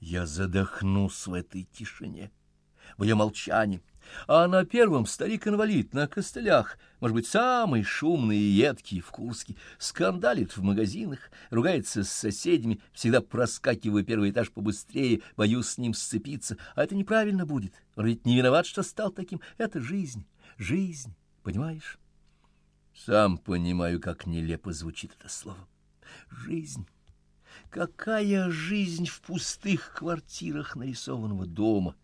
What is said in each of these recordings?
Я задохнусь в этой тишине, в ее молчании. А на первом старик-инвалид на костылях, может быть, самый шумный и едкий в Курске, скандалит в магазинах, ругается с соседями, всегда проскакивая первый этаж побыстрее, боюсь с ним сцепиться. А это неправильно будет. Он ведь не виноват, что стал таким. Это жизнь, жизнь, понимаешь? Сам понимаю, как нелепо звучит это слово. Жизнь. Какая жизнь в пустых квартирах нарисованного дома,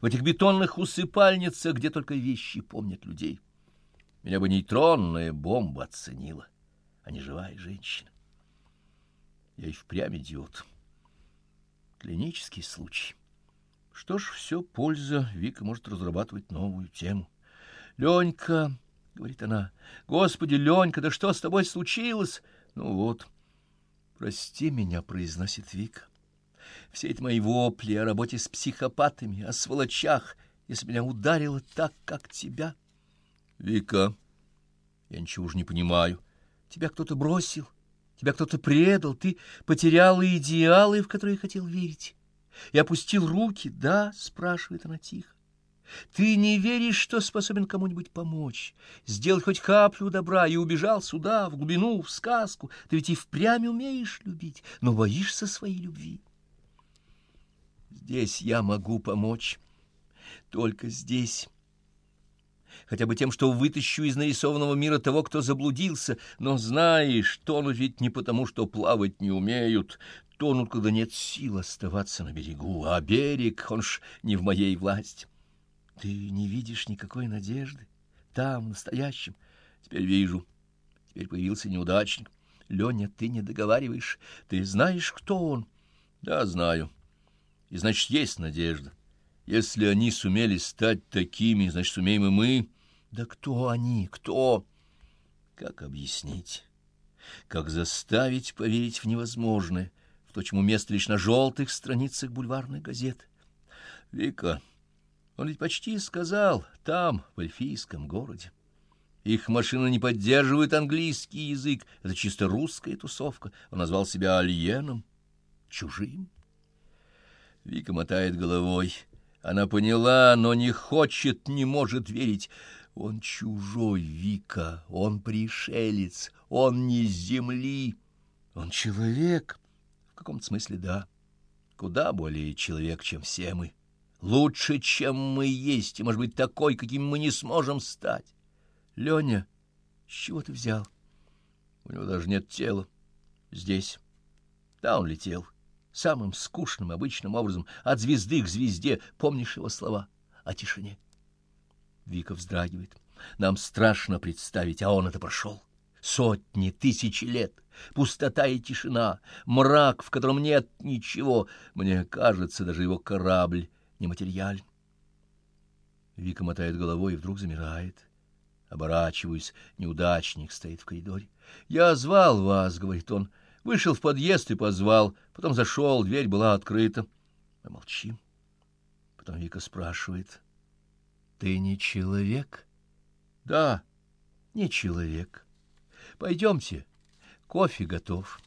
в этих бетонных усыпальницах, где только вещи помнят людей. Меня бы нейтронная бомба оценила, а не живая женщина. Я и впрямь идиот. Клинический случай. Что ж, все польза, Вика может разрабатывать новую тему. «Ленька», — говорит она, — «Господи, Ленька, да что с тобой случилось?» «Ну вот». «Прости меня», — произносит Вика. «Все эти мои вопли о работе с психопатами, о сволочах, если меня ударило так, как тебя». «Вика, я ничего уже не понимаю. Тебя кто-то бросил, тебя кто-то предал, ты потеряла идеалы, в которые хотел верить. И опустил руки, да?» — спрашивает она тихо. Ты не веришь, что способен кому-нибудь помочь, сделать хоть каплю добра, и убежал сюда, в глубину, в сказку. Ты ведь и впрямь умеешь любить, но боишься своей любви. Здесь я могу помочь, только здесь. Хотя бы тем, что вытащу из нарисованного мира того, кто заблудился. Но знаешь, тонут ведь не потому, что плавать не умеют. Тонут, когда нет сил оставаться на берегу, а берег, он ж не в моей власти. Ты не видишь никакой надежды. Там, настоящем. Теперь вижу. Теперь появился неудачник. Леня, ты не договариваешь. Ты знаешь, кто он? Да, знаю. И значит, есть надежда. Если они сумели стать такими, значит, сумеем и мы. Да кто они? Кто? Как объяснить? Как заставить поверить в невозможное, в то, чему место лишь на желтых страницах бульварных газет? Вика... Он ведь почти сказал, там, в эльфийском городе. Их машина не поддерживает английский язык, это чисто русская тусовка. Он назвал себя альеном, чужим. Вика мотает головой. Она поняла, но не хочет, не может верить. Он чужой, Вика, он пришелец, он не с земли. Он человек. В каком-то смысле, да. Куда более человек, чем все мы лучше, чем мы есть, и, может быть, такой, каким мы не сможем стать. Леня, с чего ты взял? У него даже нет тела. Здесь. Да, он летел. Самым скучным, обычным образом, от звезды к звезде. Помнишь его слова о тишине? Вика вздрагивает. Нам страшно представить, а он это прошел. Сотни, тысячи лет, пустота и тишина, мрак, в котором нет ничего. Мне кажется, даже его корабль нематериален. Вика мотает головой и вдруг замирает. Оборачиваюсь, неудачник стоит в коридоре. «Я звал вас», — говорит он. Вышел в подъезд и позвал. Потом зашел, дверь была открыта. Мы молчим. Потом Вика спрашивает. «Ты не человек?» «Да, не человек. Пойдемте, кофе готов».